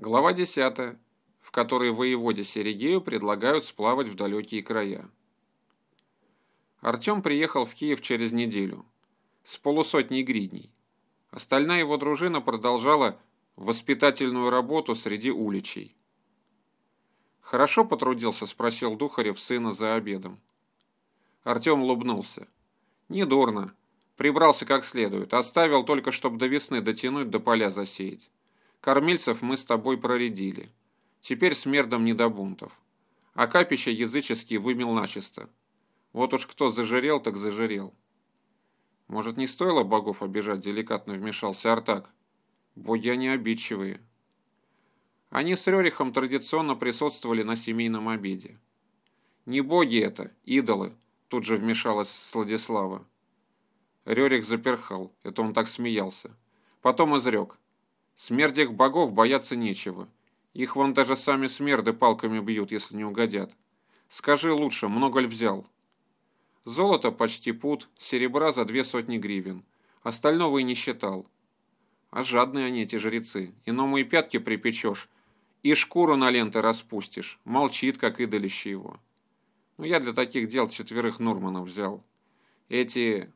Глава 10, в которой воеводе Серегею предлагают сплавать в далекие края. Артем приехал в Киев через неделю с полусотней гридней. Остальная его дружина продолжала воспитательную работу среди уличей. «Хорошо потрудился?» – спросил Духарев сына за обедом. Артем улыбнулся. «Недурно. Прибрался как следует. Оставил только, чтобы до весны дотянуть, до поля засеять. Кормильцев мы с тобой проредили. Теперь смердом не до бунтов. А капища языческие вымел начисто. Вот уж кто зажирел, так зажирел. Может, не стоило богов обижать, деликатно вмешался Артак. Боги они обидчивые. Они с Рерихом традиционно присутствовали на семейном обеде. Не боги это, идолы, тут же вмешалась Сладислава. Рерих заперхал, это он так смеялся. Потом изрек. Смерть их богов бояться нечего. Их вон даже сами смерды палками бьют, если не угодят. Скажи лучше, много ли взял? Золото почти пут, серебра за две сотни гривен. Остального и не считал. А жадные они, эти жрецы. Иному и пятки припечешь, и шкуру на ленты распустишь. Молчит, как идолище его. Ну, я для таких дел четверых Нурманов взял. Эти...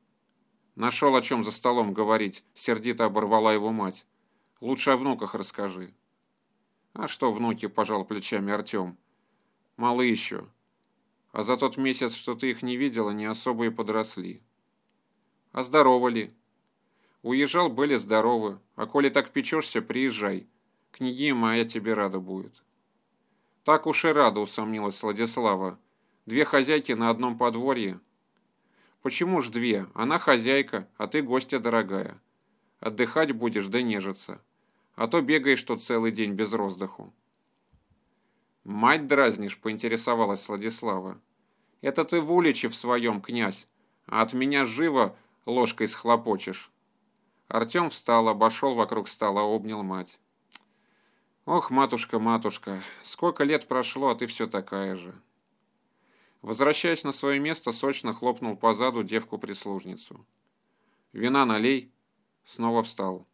Нашел о чем за столом говорить, сердито оборвала его мать. Лучше о внуках расскажи. А что внуки, пожал плечами Артем. Малы еще. А за тот месяц, что ты их не видела, не особо и подросли. А здоровы ли? Уезжал, были здоровы. А коли так печешься, приезжай. Княгиня моя тебе рада будет. Так уж и рада, усомнилась Владислава. Две хозяйки на одном подворье. Почему ж две? Она хозяйка, а ты гостья дорогая. Отдыхать будешь, да нежиться а то бегаешь тут целый день без роздыху. «Мать дразнишь?» – поинтересовалась Владислава. «Это ты в уличе в своем, князь, а от меня живо ложкой схлопочешь». Артем встал, обошел вокруг стола, обнял мать. «Ох, матушка, матушка, сколько лет прошло, а ты все такая же». Возвращаясь на свое место, сочно хлопнул по заду девку-прислужницу. «Вина налей». Снова встал.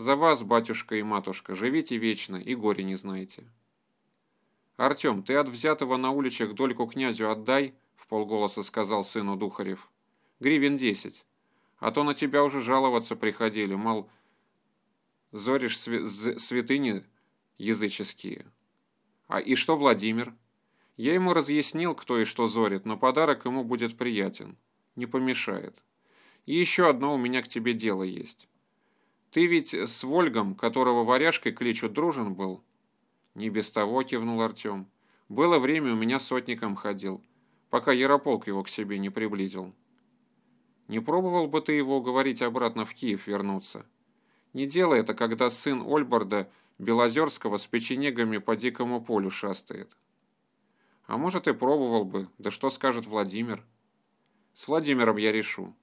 За вас, батюшка и матушка, живите вечно и горе не знаете. Артем, ты от взятого на уличах дольку князю отдай, в полголоса сказал сыну Духарев. Гривен десять. А то на тебя уже жаловаться приходили, мол, зоришь святыни языческие. А и что Владимир? Я ему разъяснил, кто и что зорит, но подарок ему будет приятен. Не помешает. И еще одно у меня к тебе дело есть. Ты ведь с Вольгом, которого варяжкой кличут, дружен был?» «Не без того», — кивнул Артем. «Было время, у меня сотником ходил, пока Ярополк его к себе не приблизил». «Не пробовал бы ты его уговорить обратно в Киев вернуться?» «Не делай это, когда сын Ольборда Белозерского с печенегами по дикому полю шастает». «А может, и пробовал бы, да что скажет Владимир?» «С Владимиром я решу».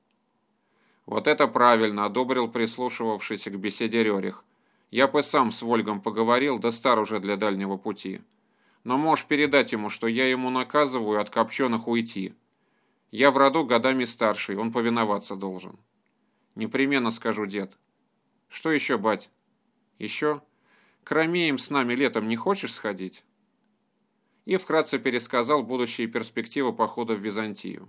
«Вот это правильно», — одобрил прислушивавшийся к беседе Рерих. «Я бы сам с Вольгом поговорил, да стар уже для дальнего пути. Но можешь передать ему, что я ему наказываю от копченых уйти. Я в роду годами старший, он повиноваться должен». «Непременно скажу, дед». «Что еще, бать?» «Еще? К Ромеям с нами летом не хочешь сходить?» И вкратце пересказал будущие перспективы похода в Византию.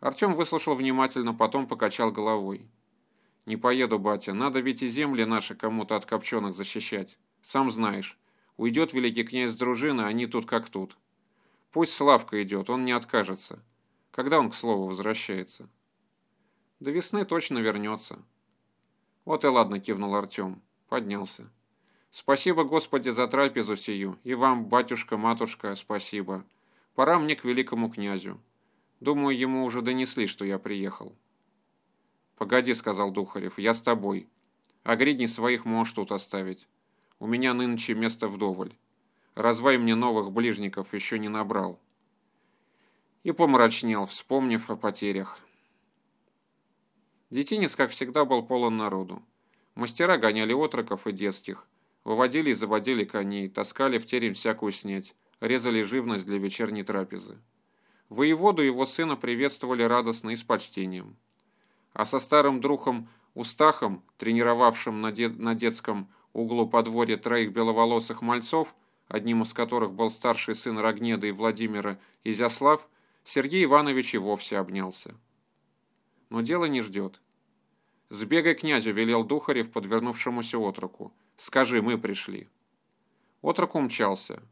Артем выслушал внимательно, потом покачал головой. «Не поеду, батя, надо ведь и земли наши кому-то от копченых защищать. Сам знаешь, уйдет великий князь с дружины, они тут как тут. Пусть Славка идет, он не откажется. Когда он, к слову, возвращается?» «До весны точно вернется». «Вот и ладно», — кивнул Артем. Поднялся. «Спасибо, Господи, за трапезу сию, и вам, батюшка, матушка, спасибо. Пора мне к великому князю». Думаю, ему уже донесли, что я приехал. «Погоди», — сказал Духарев, — «я с тобой. А гридни своих можешь тут оставить. У меня нынче место вдоволь. Развай мне новых ближников еще не набрал». И помрачнел, вспомнив о потерях. Детинец, как всегда, был полон народу. Мастера гоняли отроков и детских, выводили и заводили коней, таскали в терем всякую снеть, резали живность для вечерней трапезы. Воеводу и его сына приветствовали радостно и с почтением. А со старым другом Устахом, тренировавшим на, дет, на детском углу подворья троих беловолосых мальцов, одним из которых был старший сын Рогнеда и Владимира Изяслав, Сергей Иванович и вовсе обнялся. Но дело не ждет. «Сбегай князю», — велел Духарев подвернувшемуся отроку. «Скажи, мы пришли». Отрок умчался.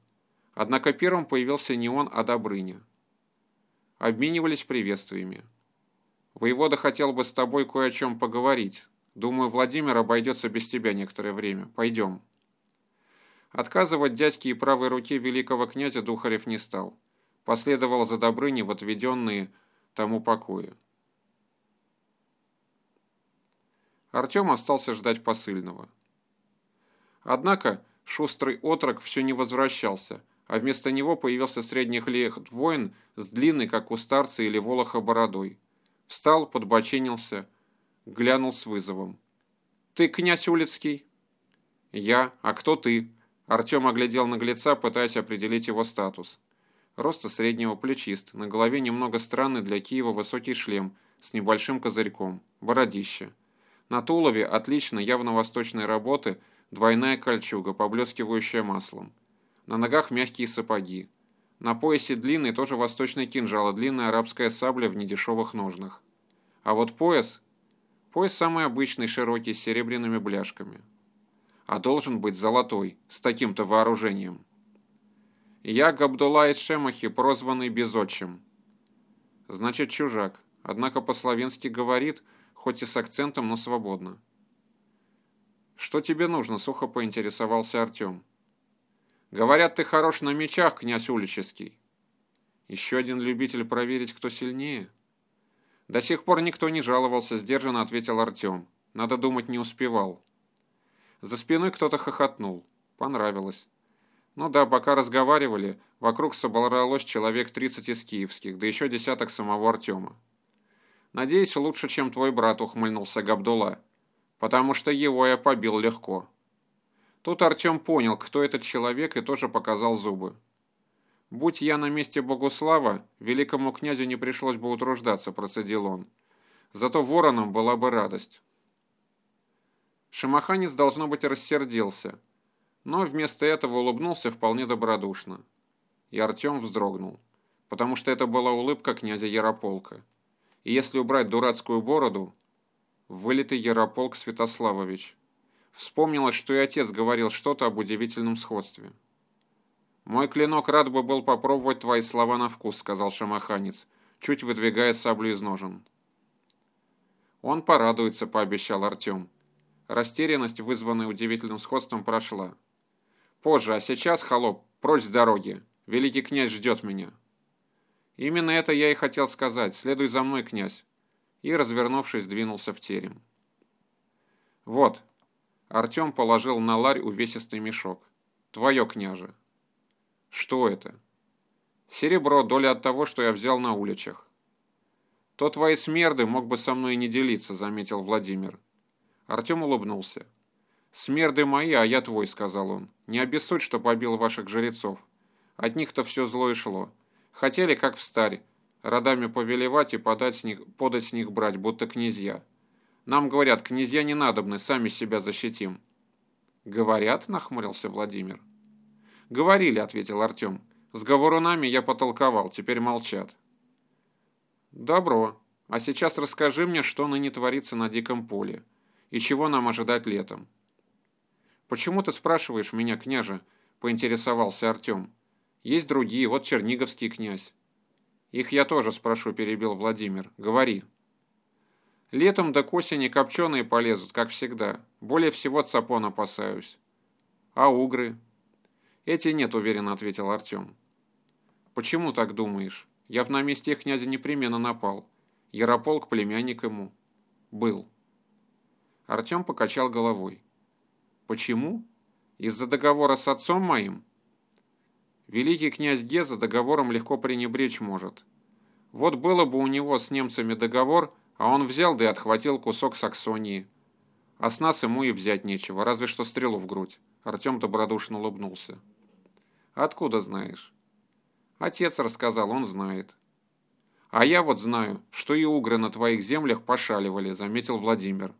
Однако первым появился не он, а Добрыня. Обменивались приветствиями. «Воевода хотел бы с тобой кое о чем поговорить. Думаю, Владимир обойдется без тебя некоторое время. Пойдем». Отказывать дядьке и правой руке великого князя Духарев не стал. Последовал за Добрыней в отведенные тому покои. Артем остался ждать посыльного. Однако шустрый отрок все не возвращался, а вместо него появился средних лет воин с длинной, как у старца или волоха, бородой. Встал, подбоченился, глянул с вызовом. «Ты князь Улицкий?» «Я. А кто ты?» Артем оглядел наглеца, пытаясь определить его статус. Роста среднего плечист, на голове немного странный для Киева высокий шлем с небольшим козырьком, бородище. На тулове отлично явно восточной работы двойная кольчуга, поблескивающая маслом. На ногах мягкие сапоги. На поясе длинный, тоже восточный кинжал, длинная арабская сабля в недешевых ножнах. А вот пояс... Пояс самый обычный, широкий, с серебряными бляшками. А должен быть золотой, с таким-то вооружением. Я Габдулла из Шемахи, прозванный Безотчим. Значит, чужак. Однако по-словенски говорит – хоть и с акцентом, но свободно. «Что тебе нужно?» – сухо поинтересовался Артем. «Говорят, ты хорош на мечах, князь Улический». «Еще один любитель проверить, кто сильнее?» «До сих пор никто не жаловался», – сдержанно ответил Артем. «Надо думать, не успевал». За спиной кто-то хохотнул. Понравилось. Ну да, пока разговаривали, вокруг собралось человек 30 из киевских, да еще десяток самого Артема. «Надеюсь, лучше, чем твой брат», — ухмыльнулся Габдулла. «Потому что его я побил легко». Тут Артем понял, кто этот человек, и тоже показал зубы. «Будь я на месте Богуслава, великому князю не пришлось бы утруждаться», — процедил он. «Зато воронам была бы радость». Шамаханец, должно быть, рассердился, но вместо этого улыбнулся вполне добродушно. И Артем вздрогнул, потому что это была улыбка князя Ярополка. И если убрать дурацкую бороду, вылитый Ярополк Святославович. Вспомнилось, что и отец говорил что-то об удивительном сходстве. «Мой клинок рад бы был попробовать твои слова на вкус», — сказал шамаханец, чуть выдвигая саблю из ножен. «Он порадуется», — пообещал Артем. Растерянность, вызванная удивительным сходством, прошла. «Позже, а сейчас, холоп, прочь с дороги. Великий князь ждет меня». «Именно это я и хотел сказать. Следуй за мной, князь». И, развернувшись, двинулся в терем. «Вот». Артем положил на ларь увесистый мешок. «Твое, княже». «Что это?» «Серебро, доля от того, что я взял на уличах». «То твои смерды мог бы со мной не делиться», — заметил Владимир. Артем улыбнулся. «Смерды мои, а я твой», — сказал он. «Не обессудь, что побил ваших жрецов. От них-то все зло и шло. Хотели, как в старе, родами повелевать и подать с них, подать с них брать, будто князья. Нам говорят, князья не надобны, сами себя защитим. Говорят, нахмурился Владимир. Говорили, ответил Артем. С говорунами я потолковал, теперь молчат. Добро. А сейчас расскажи мне, что ныне творится на диком поле. И чего нам ожидать летом. Почему ты спрашиваешь меня, княже? Поинтересовался Артем. Есть другие, вот черниговский князь. Их я тоже спрошу, перебил Владимир. Говори. Летом до к осени копченые полезут, как всегда. Более всего цапон опасаюсь. А угры? Эти нет, уверенно ответил Артем. Почему так думаешь? Я б на месте князя непременно напал. Ярополк племянник ему. Был. Артем покачал головой. Почему? Из-за договора с отцом моим? Великий князь Геза договором легко пренебречь может. Вот было бы у него с немцами договор, а он взял да и отхватил кусок Саксонии. А с нас ему и взять нечего, разве что стрелу в грудь. Артем добродушно улыбнулся. «Откуда знаешь?» «Отец рассказал, он знает». «А я вот знаю, что и угры на твоих землях пошаливали», — заметил Владимир.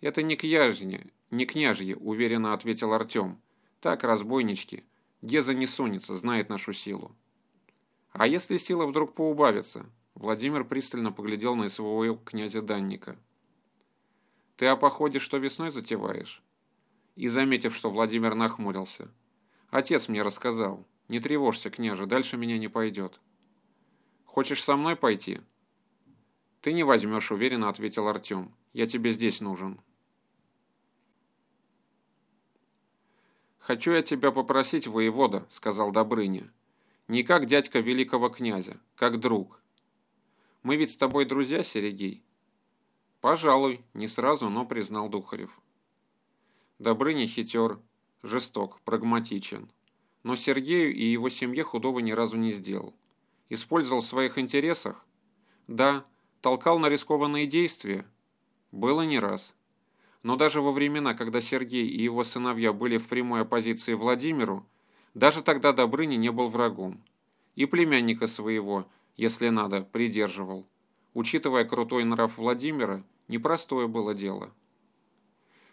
Это не княжье, не княжье, уверенно ответил Артем. Так, разбойнички. Геза не сунется, знает нашу силу. А если сила вдруг поубавится? Владимир пристально поглядел на своего князя Данника. Ты о походе что весной затеваешь? И, заметив, что Владимир нахмурился. Отец мне рассказал. Не тревожься, княже, дальше меня не пойдет. Хочешь со мной пойти? Ты не возьмешь, уверенно ответил Артем. Я тебе здесь нужен. «Хочу я тебя попросить, воевода», — сказал Добрыня. «Не как дядька великого князя, как друг. Мы ведь с тобой друзья, Серегей?» «Пожалуй», — не сразу, но признал Духарев. Добрыня хитер, жесток, прагматичен. Но Сергею и его семье худого ни разу не сделал. Использовал в своих интересах? Да. Толкал на рискованные действия? Было не раз. Но даже во времена, когда Сергей и его сыновья были в прямой оппозиции Владимиру, даже тогда Добрыня не был врагом. И племянника своего, если надо, придерживал. Учитывая крутой нрав Владимира, непростое было дело.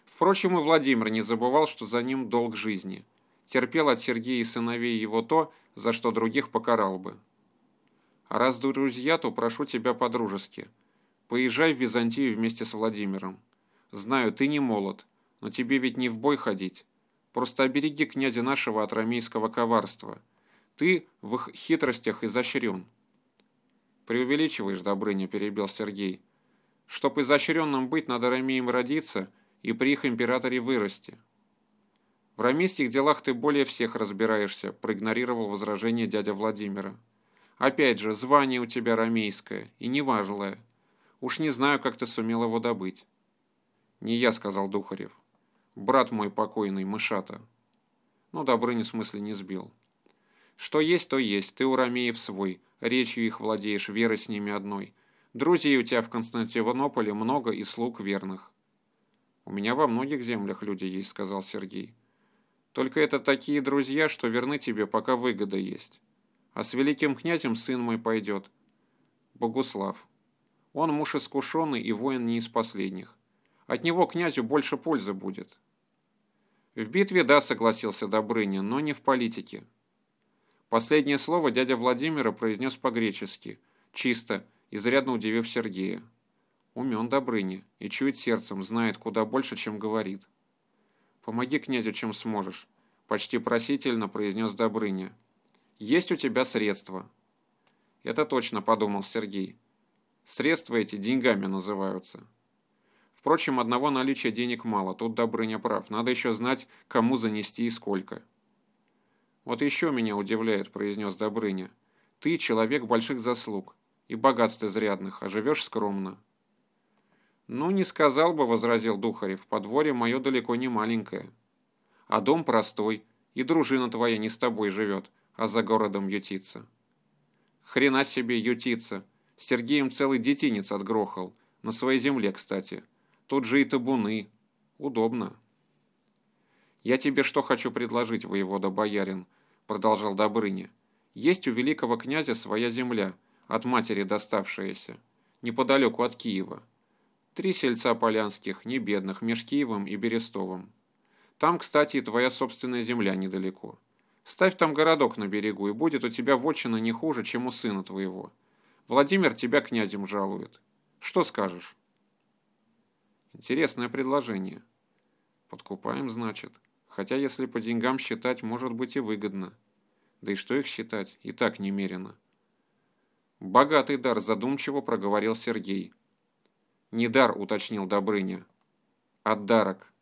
Впрочем, и Владимир не забывал, что за ним долг жизни. Терпел от Сергея и сыновей его то, за что других покарал бы. А раз друзья, то прошу тебя по-дружески. Поезжай в Византию вместе с Владимиром. Знаю, ты не молод, но тебе ведь не в бой ходить. Просто обереги князя нашего от ромейского коварства. Ты в их хитростях изощрен. Преувеличиваешь, Добрыня, перебил Сергей. Чтоб изощренным быть, надо ромеем родиться и при их императоре вырасти. В ромейских делах ты более всех разбираешься, проигнорировал возражение дядя Владимира. Опять же, звание у тебя ромейское, и неважное. Уж не знаю, как ты сумел его добыть. «Не я», — сказал Духарев. «Брат мой покойный, мышата». Ну, Добрыня смысле не сбил. «Что есть, то есть. Ты у Ромеев свой. Речью их владеешь, верой с ними одной. Друзей у тебя в Константинополе много и слуг верных». «У меня во многих землях люди есть», — сказал Сергей. «Только это такие друзья, что верны тебе, пока выгода есть. А с великим князем сын мой пойдет. Богуслав. Он муж искушенный и воин не из последних. От него князю больше пользы будет. В битве да, согласился Добрыня, но не в политике. Последнее слово дядя Владимира произнес по-гречески, чисто, изрядно удивив Сергея. Умен Добрыня и чует сердцем, знает куда больше, чем говорит. «Помоги князю, чем сможешь», – почти просительно произнес Добрыня. «Есть у тебя средства». «Это точно», – подумал Сергей. «Средства эти деньгами называются». Впрочем, одного наличия денег мало, тут Добрыня прав. Надо еще знать, кому занести и сколько. «Вот еще меня удивляет», – произнес Добрыня. «Ты человек больших заслуг и богатств изрядных, а живешь скромно». «Ну, не сказал бы», – возразил Духарев, – «подворье мое далеко не маленькое. А дом простой, и дружина твоя не с тобой живет, а за городом ютится». «Хрена себе ютится! Сергеем целый детинец отгрохал, на своей земле, кстати». Тут же и табуны. Удобно. «Я тебе что хочу предложить, воевода боярин», — продолжал Добрыня. «Есть у великого князя своя земля, от матери доставшаяся, неподалеку от Киева. Три сельца полянских, не бедных, меж Киевом и Берестовым. Там, кстати, и твоя собственная земля недалеко. Ставь там городок на берегу, и будет у тебя вотчина не хуже, чем у сына твоего. Владимир тебя князем жалует. Что скажешь?» Интересное предложение. Подкупаем, значит. Хотя, если по деньгам считать, может быть и выгодно. Да и что их считать? И так немерено. Богатый дар, задумчиво проговорил Сергей. Не дар, уточнил Добрыня. Отдарок.